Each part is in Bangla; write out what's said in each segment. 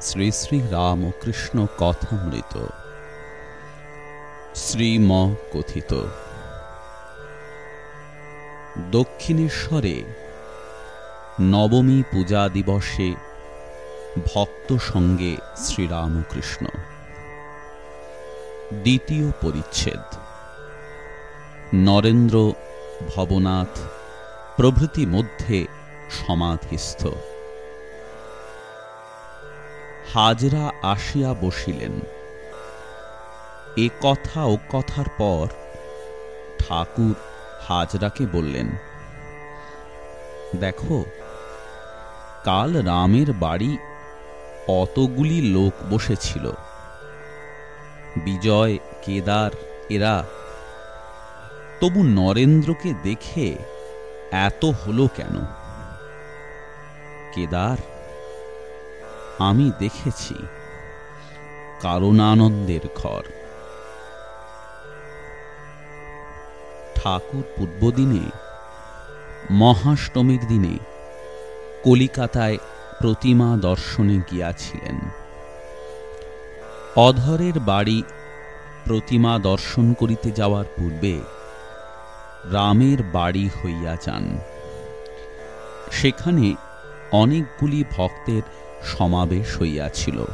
শ্রী শ্রী রামকৃষ্ণ কথামৃত। শ্রীম কথিত দক্ষিণেশ্বরে নবমী পূজা দিবসে ভক্ত সঙ্গে শ্রীরামকৃষ্ণ। দ্বিতীয় পরিচ্ছেদ। নরেন্দ্র ভবনাথ প্রভৃতি মধ্যে সমাধিস্থ। হাজরা আসিয়া বসিলেন। এ কথা ও কথার পর ঠাকুর হাজরাকে বললেন, দেখো, কাল রামের বাড়ি অতগুলি লোক বসেছিল। বিজয়, কেদার, এরা। তবু নরেন্দ্রকে দেখে এত হলো কেন? কেদার আমি দেখেছি। কারণানন্দের ঘর। ঠাকুর পূর্বদিনে, মহাষ্টমীর দিনে কলিকাতায় প্রতিমা দর্শনে গিয়াছিলেন। অধরের বাড়ি প্রতিমা দর্শন করিতে যাওয়ার পূর্বে রামের বাড়ি হইয়া যান। সেখানে অনেকগুলি ভক্তের সমাবেশ হইয়াছিল।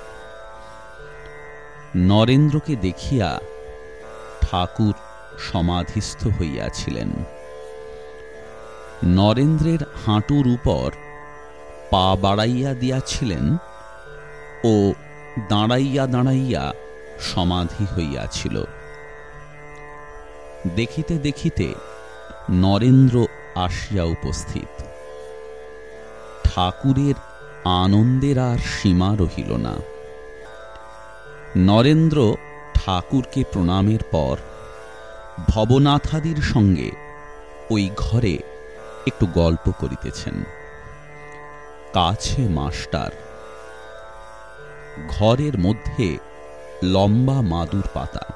নরেন্দ্রকে দেখিয়া ঠাকুর সমাধিস্থ হইয়াছিলেন। নরেন্দ্রের হাঁটুর উপর পা বাড়াইয়া দিয়াছিলেন ও দাঁড়াইয়া দাঁড়াইয়া সমাধি হইয়াছিল। দেখিতে দেখিতে নরেন্দ্র আসিয়া উপস্থিত। ঠাকুরের আনন্দের আর সীমা রহিল না। নরেন্দ্র ঠাকুরকে প্রণামের পর ভবনাথাদির সঙ্গে ওই ঘরে একটু গল্প করিতেছেন। কাছে মাস্টার। ঘরের মধ্যে লম্বা মাদুর পাতা।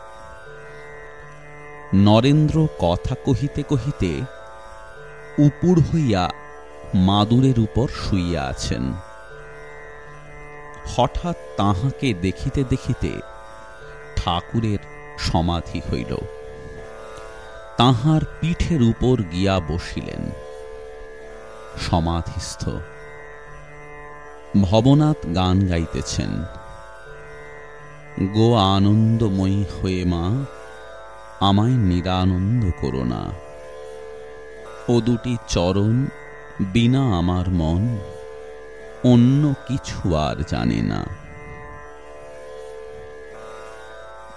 নরেন্দ্র কথা কহিতে কহিতে উপুর হইয়া মাদুরের উপর শুইয়া আছেন। হঠাৎ তাহাকে দেখিতে দেখিতে ঠাকুরের সমাধি হইল। তাহার পিঠের উপর গিয়া বসিলেন। সমাধিস্থ। ভবনাথ গান গাইতেছেন। গো আনন্দময়ী হয়ে মা, আমায় নিরানন্দ করো না। ও দুটি চরণ বিনা আমার মন। অন্য কিছু আর জানে না।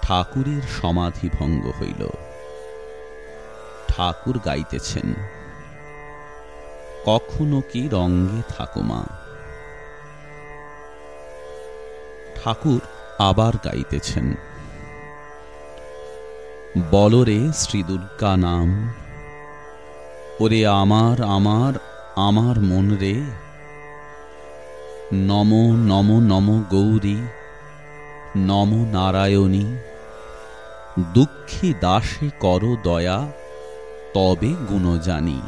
ঠাকুরের সমাধি ভঙ্গ হইল। ঠাকুর গাইতেছেন, কখনো কি রঙ্গে থাকুমা ঠাকুর আবার গাইতেছেন, বলরে শ্রী দুর্গা নাম, ওরে আমার আমার আমার মন রে নম নম নম গৌরী, নম নারায়ণী। দুঃখী দাসে কর দয়া, তবে গুণ জানি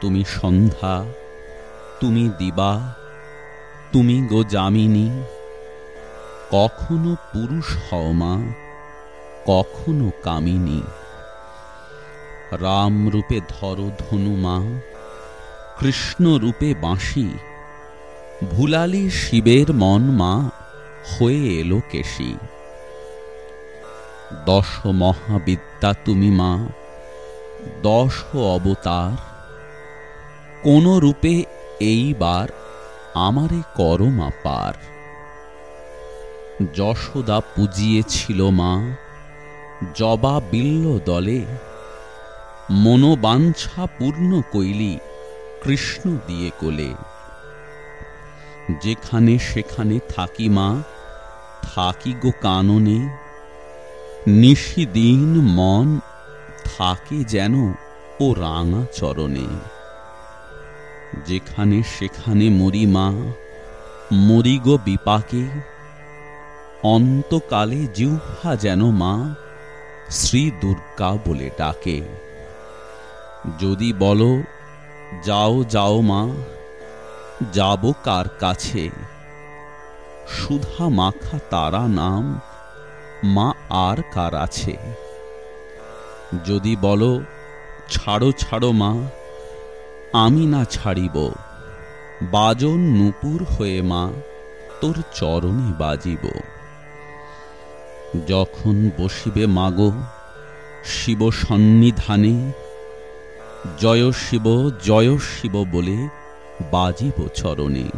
তুমি সন্ধ্যা, তুমি দিবা, তুমি গো যামিনী। কখনো পুরুষ হও মা, কখনো কামিনী। রাম রূপে ধরো ধনু মা কৃষ্ণ রূপে বাঁশি ভুলালি শিবের মন মা, হয়ে এলো কেশি। দশ মহাবিদ্যা তুমি মা, দশ অবতার। কোন রূপে এইবার আমারে করো মা পার। যশোদা পুজিয়েছিল মা, জবা বিল্ল দলে। মনোবাঞ্ছা পূর্ণ কইলি কৃষ্ণ দিয়ে কোলে। যেখানে সেখানে থাকি মা, থাকি গো কাননে। নিশিদিন মন থাকে যেন ও রাঙা চরণে। যেখানে সেখানে মরি মা, মরি গো বিপাকে। অন্তকালে জিহ্বা যেন মা, শ্রী দুর্গা বলে ডাকে। যদি বলো, যাও যাও মা যাব কার কাছে? সুধা মাখা তারা নাম, মা আর কার আছে? যদি বলো, ছাড়ো ছাড়ো মা, আমি না ছাড়িব। বাজন নুপুর হয়ে মা, তোর চরণে বাজিব। যখন বসিবে মাগো, শিব সন্নিধানে, জয় শিব জয় শিব বলে বাজিব চরণে।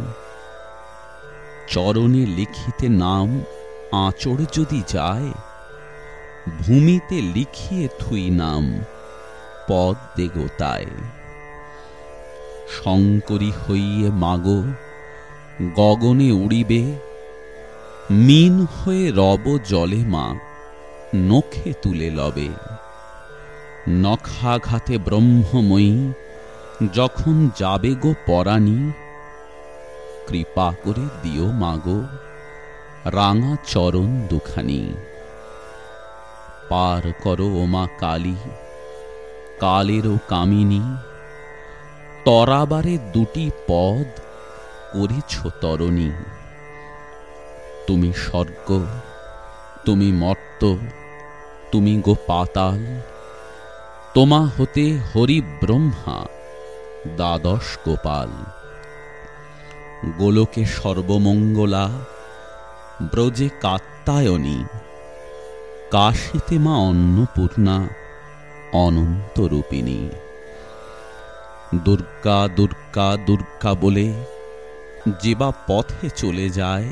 চরণে লিখিতে নাম আঁচড় যদি যায়, ভূমিতে লিখিয়ে থুই নাম পদ দেগতায় শঙ্করী হইয়ে মাগো, গগনে উড়িবে, মিন হয়ে রব জলে মা, নখে তুলে লবে। নখাঘাতে ব্রহ্মময়ী যখন যাবে গো পরাণী, কৃপা করে দিও মাগো রাঙা চরণ দুখানি। পার করো ওমা কালী, কালেরও কামিনী, তরাবারে দুটি পদ করেছ তরণী। তুমি স্বর্গ, তুমি মর্ত, তুমি গো পাতাল তোমা হতে হরি ব্রহ্মা দ্বাদশ গোপাল। গোলকে সর্বমঙ্গলা, ব্রজে কাত্তায়নী কাশীতে মা অন্নপূর্ণা, অনন্তরূপিণী। দুর্গা দুর্গা দুর্গা বলে যে পথে চলে যায়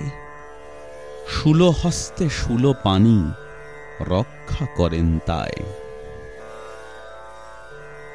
শুলো হস্তে পানি রক্ষা করেন তাই।